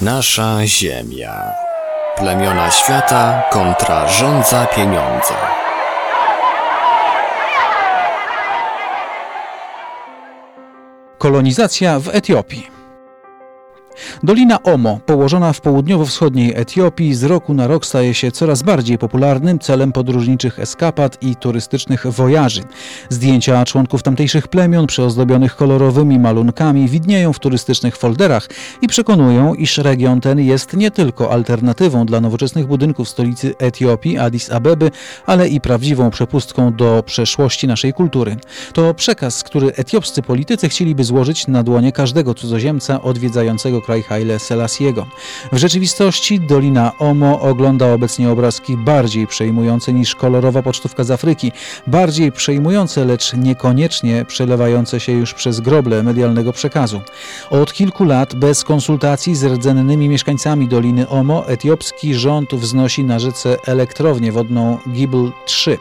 Nasza Ziemia. Plemiona świata kontra rządza pieniądza. Kolonizacja w Etiopii. Dolina Omo, położona w południowo-wschodniej Etiopii, z roku na rok staje się coraz bardziej popularnym celem podróżniczych eskapad i turystycznych wojaży. Zdjęcia członków tamtejszych plemion przyozdobionych kolorowymi malunkami widnieją w turystycznych folderach i przekonują, iż region ten jest nie tylko alternatywą dla nowoczesnych budynków stolicy Etiopii, Addis Abeby, ale i prawdziwą przepustką do przeszłości naszej kultury. To przekaz, który etiopscy politycy chcieliby złożyć na dłonie każdego cudzoziemca odwiedzającego kraj Haile Selassiego. W rzeczywistości Dolina Omo ogląda obecnie obrazki bardziej przejmujące niż kolorowa pocztówka z Afryki. Bardziej przejmujące, lecz niekoniecznie przelewające się już przez groble medialnego przekazu. Od kilku lat bez konsultacji z rdzennymi mieszkańcami Doliny Omo etiopski rząd wznosi na rzece elektrownię wodną Gibel 3.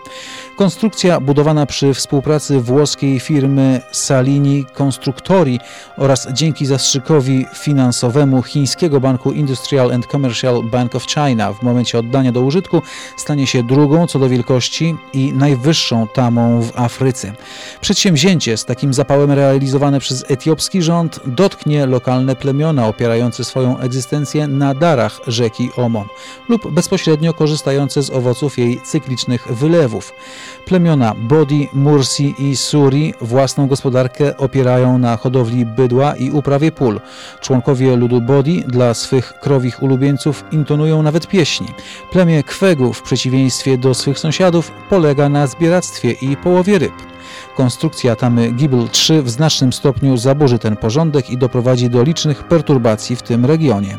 Konstrukcja budowana przy współpracy włoskiej firmy Salini Constructori oraz dzięki zastrzykowi finansowemu chińskiego banku Industrial and Commercial Bank of China w momencie oddania do użytku stanie się drugą co do wielkości i najwyższą tamą w Afryce. Przedsięwzięcie z takim zapałem realizowane przez etiopski rząd dotknie lokalne plemiona opierające swoją egzystencję na darach rzeki Omo lub bezpośrednio korzystające z owoców jej cyklicznych wylewów. Plemiona Bodi, Mursi i Suri własną gospodarkę opierają na hodowli bydła i uprawie pól. Członkowie Dla swych krowich ulubieńców intonują nawet pieśni. Plemię Kwegu w przeciwieństwie do swych sąsiadów polega na zbieractwie i połowie ryb. Konstrukcja tamy Gibel 3 w znacznym stopniu zaburzy ten porządek i doprowadzi do licznych perturbacji w tym regionie.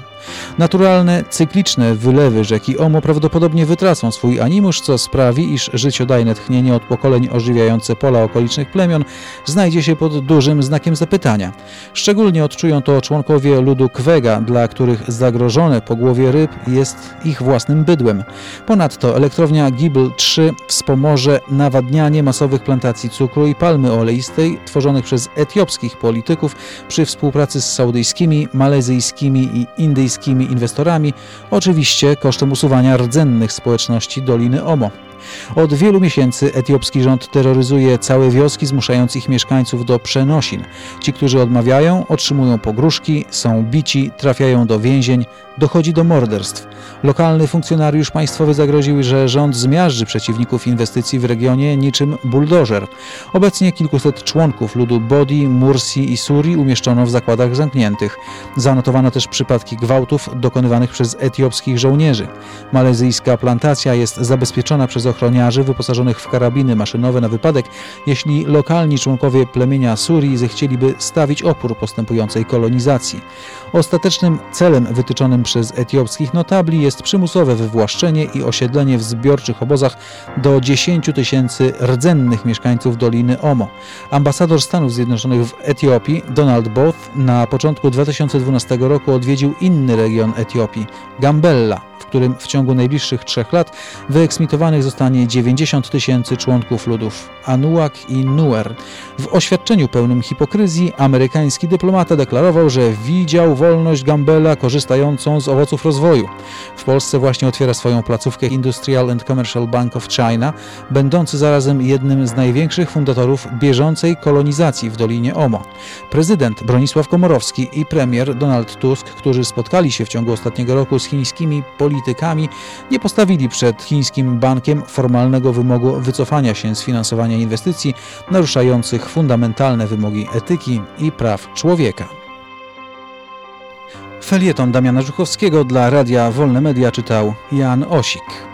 Naturalne, cykliczne wylewy rzeki Omo prawdopodobnie wytracą swój animusz, co sprawi, iż życiodajne tchnienie od pokoleń ożywiające pola okolicznych plemion znajdzie się pod dużym znakiem zapytania. Szczególnie odczują to członkowie ludu Kwega, dla których zagrożone pogłowie ryb jest ich własnym bydłem. Ponadto elektrownia Gibel 3 wspomoże nawadnianie masowych plantacji cukru i palmy oleistej tworzonych przez etiopskich polityków przy współpracy z saudyjskimi, malezyjskimi i indyjskimi inwestorami, oczywiście kosztem usuwania rdzennych społeczności Doliny Omo. Od wielu miesięcy etiopski rząd terroryzuje całe wioski, zmuszając ich mieszkańców do przenosin. Ci, którzy odmawiają, otrzymują pogróżki, są bici, trafiają do więzień, dochodzi do morderstw. Lokalny funkcjonariusz państwowy zagroził, że rząd zmiażdży przeciwników inwestycji w regionie niczym buldożer. Obecnie kilkuset członków ludu Bodi, Mursi i Suri umieszczono w zakładach zamkniętych. Zanotowano też przypadki gwałtów dokonywanych przez etiopskich żołnierzy. Malezyjska plantacja jest zabezpieczona przez ochroniarzy wyposażonych w karabiny maszynowe na wypadek, jeśli lokalni członkowie plemienia Suri zechcieliby stawić opór postępującej kolonizacji. Ostatecznym celem wytyczonym przez etiopskich notabli jest przymusowe wywłaszczenie i osiedlenie w zbiorczych obozach do 10 tysięcy rdzennych mieszkańców Doliny Omo. Ambasador Stanów Zjednoczonych w Etiopii, Donald Both, na początku 2012 roku odwiedził inny region Etiopii, Gambella, którym w ciągu najbliższych trzech lat wyeksmitowanych zostanie 90 tysięcy członków ludów Anuak i Nuer. W oświadczeniu pełnym hipokryzji amerykański dyplomata deklarował, że widział wolność Gambela korzystającą z owoców rozwoju. W Polsce właśnie otwiera swoją placówkę Industrial and Commercial Bank of China, będący zarazem jednym z największych fundatorów bieżącej kolonizacji w Dolinie Omo. Prezydent Bronisław Komorowski i premier Donald Tusk, którzy spotkali się w ciągu ostatniego roku z chińskimi politykami, nie postawili przed chińskim bankiem formalnego wymogu wycofania się z finansowania inwestycji naruszających fundamentalne wymogi etyki i praw człowieka. Felieton Damiana Żuchowskiego dla Radia Wolne Media czytał Jan Osik.